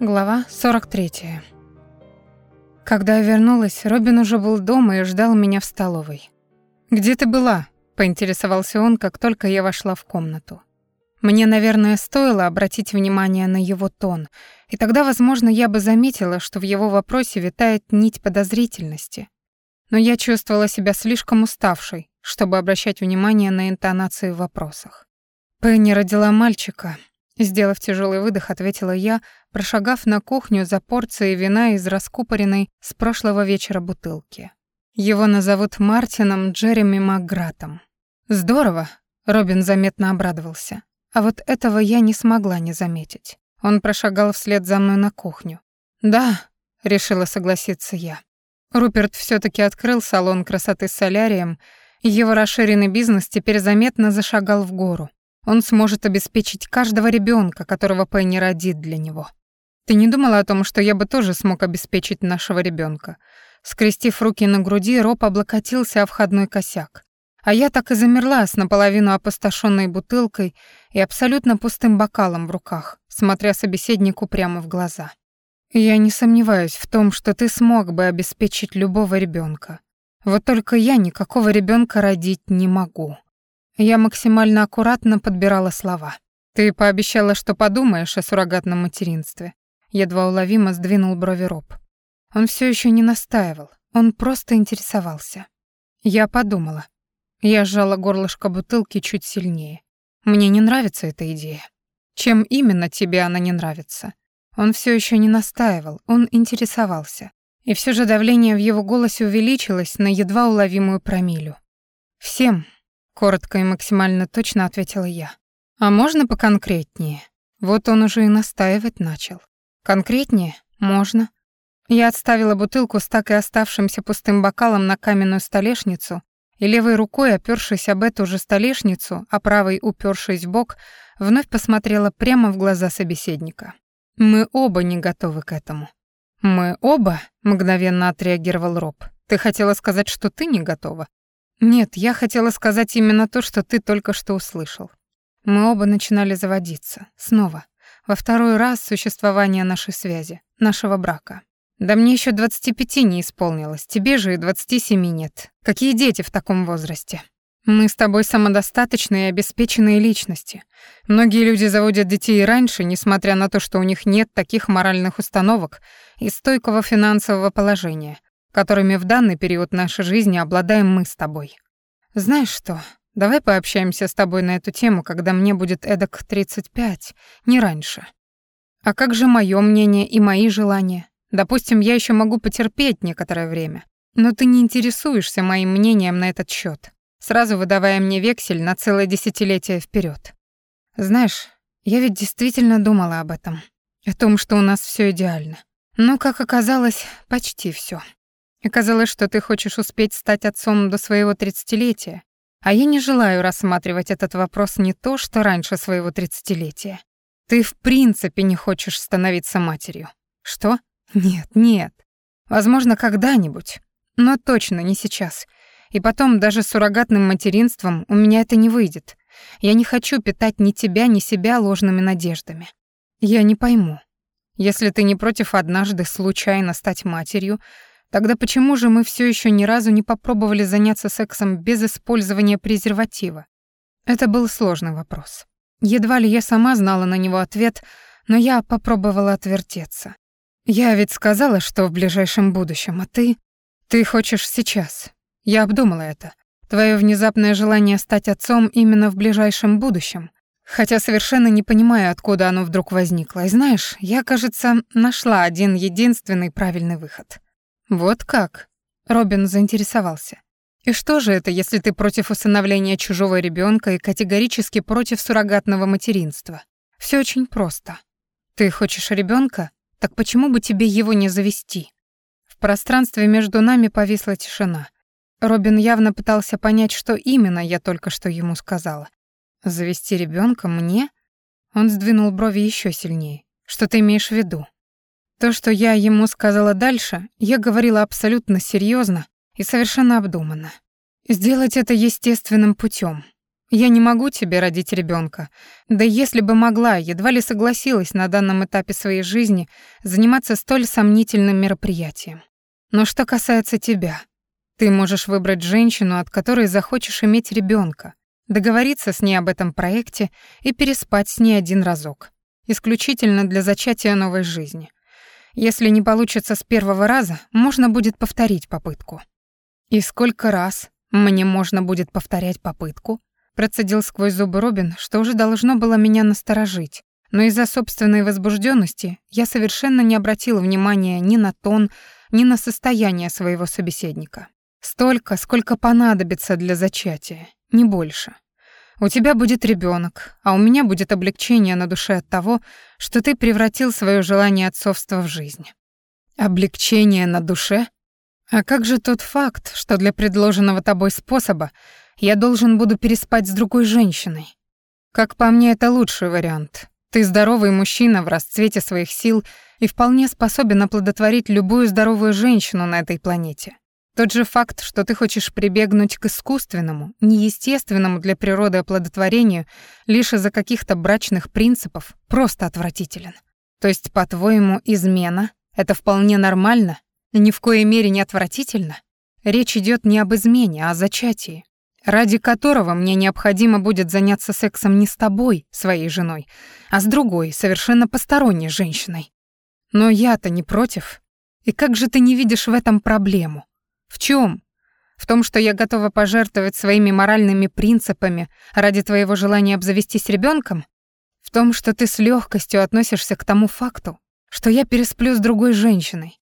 Глава 43. Когда я вернулась, Робин уже был дома и ждал меня в столовой. «Где ты была?» — поинтересовался он, как только я вошла в комнату. Мне, наверное, стоило обратить внимание на его тон, и тогда, возможно, я бы заметила, что в его вопросе витает нить подозрительности. Но я чувствовала себя слишком уставшей, чтобы обращать внимание на интонации в вопросах. Пенни родила мальчика, Сделав тяжелый выдох, ответила я, прошагав на кухню за порцией вина из раскупоренной с прошлого вечера бутылки. Его назовут Мартином Джереми Макгратом. Здорово, Робин заметно обрадовался. А вот этого я не смогла не заметить. Он прошагал вслед за мной на кухню. «Да», — решила согласиться я. Руперт все таки открыл салон красоты с солярием, его расширенный бизнес теперь заметно зашагал в гору. Он сможет обеспечить каждого ребенка, которого Пенни родит для него. Ты не думала о том, что я бы тоже смог обеспечить нашего ребенка? Скрестив руки на груди, Роб облокотился о входной косяк. А я так и замерла с наполовину опустошенной бутылкой и абсолютно пустым бокалом в руках, смотря собеседнику прямо в глаза. Я не сомневаюсь в том, что ты смог бы обеспечить любого ребенка. Вот только я никакого ребенка родить не могу. Я максимально аккуратно подбирала слова. «Ты пообещала, что подумаешь о суррогатном материнстве». Едва уловимо сдвинул брови Роб. Он все еще не настаивал, он просто интересовался. Я подумала. Я сжала горлышко бутылки чуть сильнее. Мне не нравится эта идея. Чем именно тебе она не нравится? Он все еще не настаивал, он интересовался. И все же давление в его голосе увеличилось на едва уловимую промилю. Всем, коротко и максимально точно ответила я. А можно поконкретнее? Вот он уже и настаивать начал. Конкретнее? Можно. Я отставила бутылку с так и оставшимся пустым бокалом на каменную столешницу и левой рукой, опёршись об эту же столешницу, а правой упёршись в бок, вновь посмотрела прямо в глаза собеседника. Мы оба не готовы к этому. Мы оба, мгновенно отреагировал Роб. Ты хотела сказать, что ты не готова? Нет, я хотела сказать именно то, что ты только что услышал. Мы оба начинали заводиться. Снова. Во второй раз существования нашей связи, нашего брака. Да мне еще 25 не исполнилось, тебе же и 27 нет. Какие дети в таком возрасте? Мы с тобой самодостаточные и обеспеченные личности. Многие люди заводят детей раньше, несмотря на то, что у них нет таких моральных установок и стойкого финансового положения, которыми в данный период нашей жизни обладаем мы с тобой. Знаешь что, давай пообщаемся с тобой на эту тему, когда мне будет эдак 35, не раньше. А как же моё мнение и мои желания? Допустим, я ещё могу потерпеть некоторое время, но ты не интересуешься моим мнением на этот счёт, сразу выдавая мне вексель на целое десятилетие вперёд. Знаешь, я ведь действительно думала об этом, о том, что у нас всё идеально. Но, как оказалось, почти всё. Оказалось, что ты хочешь успеть стать отцом до своего тридцатилетия, а я не желаю рассматривать этот вопрос не то, что раньше своего тридцатилетия. Ты в принципе не хочешь становиться матерью. Что? Нет, нет. Возможно, когда-нибудь, но точно не сейчас. И потом даже с суррогатным материнством у меня это не выйдет. Я не хочу питать ни тебя, ни себя ложными надеждами. Я не пойму. Если ты не против однажды случайно стать матерью, Тогда почему же мы все еще ни разу не попробовали заняться сексом без использования презерватива? Это был сложный вопрос. Едва ли я сама знала на него ответ, но я попробовала отвертеться. Я ведь сказала, что в ближайшем будущем, а ты... Ты хочешь сейчас. Я обдумала это. Твое внезапное желание стать отцом именно в ближайшем будущем. Хотя совершенно не понимаю, откуда оно вдруг возникло. И знаешь, я, кажется, нашла один единственный правильный выход. «Вот как?» — Робин заинтересовался. «И что же это, если ты против усыновления чужого ребенка и категорически против суррогатного материнства? Все очень просто. Ты хочешь ребенка? Так почему бы тебе его не завести?» В пространстве между нами повисла тишина. Робин явно пытался понять, что именно я только что ему сказала. «Завести ребенка мне?» Он сдвинул брови еще сильнее. «Что ты имеешь в виду?» То, что я ему сказала дальше, я говорила абсолютно серьезно и совершенно обдуманно. Сделать это естественным путем. Я не могу тебе родить ребенка. Да если бы могла, едва ли согласилась на данном этапе своей жизни заниматься столь сомнительным мероприятием. Но что касается тебя, ты можешь выбрать женщину, от которой захочешь иметь ребенка, договориться с ней об этом проекте и переспать с ней один разок. Исключительно для зачатия новой жизни. Если не получится с первого раза, можно будет повторить попытку. И сколько раз мне можно будет повторять попытку? Процедил сквозь зубы Робин, что уже должно было меня насторожить. Но из-за собственной возбужденности я совершенно не обратила внимания ни на тон, ни на состояние своего собеседника. Столько, сколько понадобится для зачатия, не больше. У тебя будет ребенок, а у меня будет облегчение на душе от того, что ты превратил свое желание отцовства в жизнь. Облегчение на душе? А как же тот факт, что для предложенного тобой способа я должен буду переспать с другой женщиной? Как по мне, это лучший вариант. Ты здоровый мужчина в расцвете своих сил и вполне способен оплодотворить любую здоровую женщину на этой планете. Тот же факт, что ты хочешь прибегнуть к искусственному, неестественному для природы оплодотворению лишь из-за каких-то брачных принципов, просто отвратителен. То есть, по-твоему, измена — это вполне нормально ни в коей мере не отвратительно. Речь идет не об измене, а о зачатии, ради которого мне необходимо будет заняться сексом не с тобой, своей женой, а с другой, совершенно посторонней женщиной. Но я-то не против. И как же ты не видишь в этом проблему? В чем? В том, что я готова пожертвовать своими моральными принципами ради твоего желания обзавестись ребенком? В том, что ты с легкостью относишься к тому факту, что я пересплю с другой женщиной,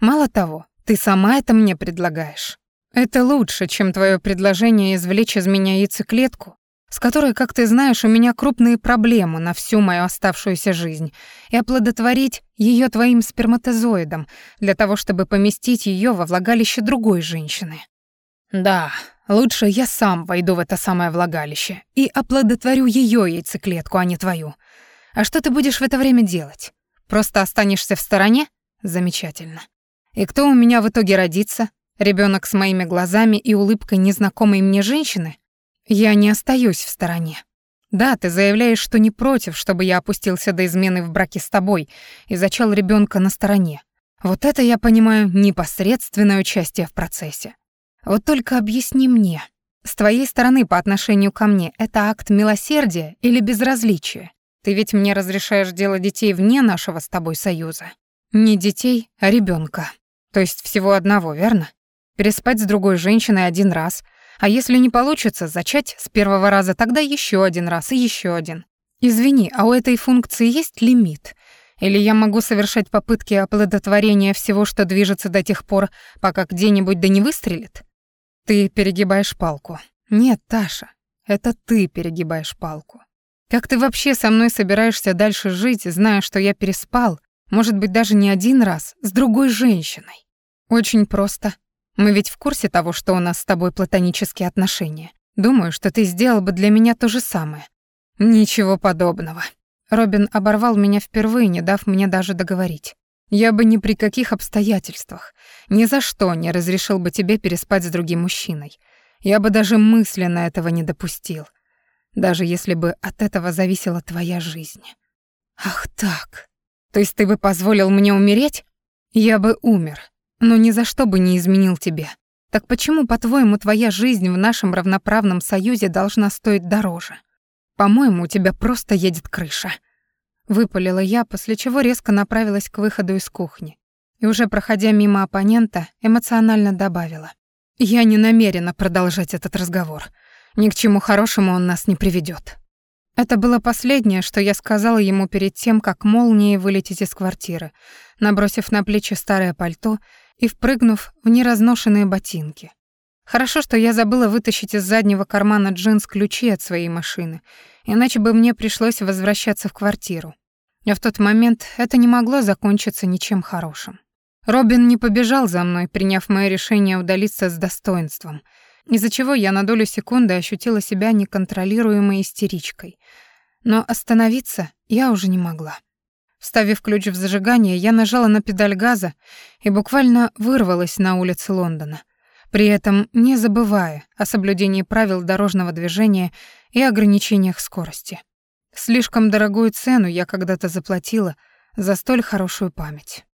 Мало того, ты сама это мне предлагаешь. Это лучше, чем твое предложение извлечь из меня яйцеклетку, с которой, как ты знаешь, у меня крупные проблемы на всю мою оставшуюся жизнь, и оплодотворить ее твоим сперматозоидом для того, чтобы поместить ее во влагалище другой женщины. Да, лучше я сам войду в это самое влагалище и оплодотворю ее яйцеклетку, а не твою. А что ты будешь в это время делать? Просто останешься в стороне? Замечательно. И кто у меня в итоге родится? Ребенок с моими глазами и улыбкой незнакомой мне женщины? Я не остаюсь в стороне. Да, ты заявляешь, что не против, чтобы я опустился до измены в браке с тобой и зачал ребенка на стороне. Вот это я понимаю непосредственное участие в процессе. Вот только объясни мне, с твоей стороны по отношению ко мне это акт милосердия или безразличия? Ты ведь мне разрешаешь делать детей вне нашего с тобой союза. Не детей, а ребенка. То есть всего одного, верно? Переспать с другой женщиной один раз, а если не получится, зачать с первого раза, тогда еще один раз и еще один. Извини, а у этой функции есть лимит? Или я могу совершать попытки оплодотворения всего, что движется до тех пор, пока где-нибудь да не выстрелит? Ты перегибаешь палку. Нет, Таша, это ты перегибаешь палку. Как ты вообще со мной собираешься дальше жить, зная, что я переспал, может быть, даже не один раз, с другой женщиной. Очень просто. Мы ведь в курсе того, что у нас с тобой платонические отношения. Думаю, что ты сделал бы для меня то же самое. Ничего подобного. Робин оборвал меня впервые, не дав мне даже договорить. Я бы ни при каких обстоятельствах, ни за что не разрешил бы тебе переспать с другим мужчиной. Я бы даже мысленно этого не допустил, даже если бы от этого зависела твоя жизнь. Ах так. То есть ты бы позволил мне умереть? Я бы умер, но ни за что бы не изменил тебе. Так почему, по-твоему, твоя жизнь в нашем равноправном союзе должна стоить дороже? По-моему, у тебя просто едет крыша. Выпалила я, после чего резко направилась к выходу из кухни. И уже проходя мимо оппонента, эмоционально добавила. Я не намерена продолжать этот разговор. Ни к чему хорошему он нас не приведет. Это было последнее, что я сказала ему перед тем, как молнией вылететь из квартиры, набросив на плечи старое пальто и впрыгнув в неразношенные ботинки. Хорошо, что я забыла вытащить из заднего кармана джинс ключи от своей машины, иначе бы мне пришлось возвращаться в квартиру. А в тот момент это не могло закончиться ничем хорошим. Робин не побежал за мной, приняв мое решение удалиться с достоинством — из-за чего я на долю секунды ощутила себя неконтролируемой истеричкой. Но остановиться я уже не могла. Вставив ключ в зажигание, я нажала на педаль газа и буквально вырвалась на улицы Лондона. при этом не забывая о соблюдении правил дорожного движения и ограничениях скорости. Слишком дорогую цену я когда-то заплатила за столь хорошую память.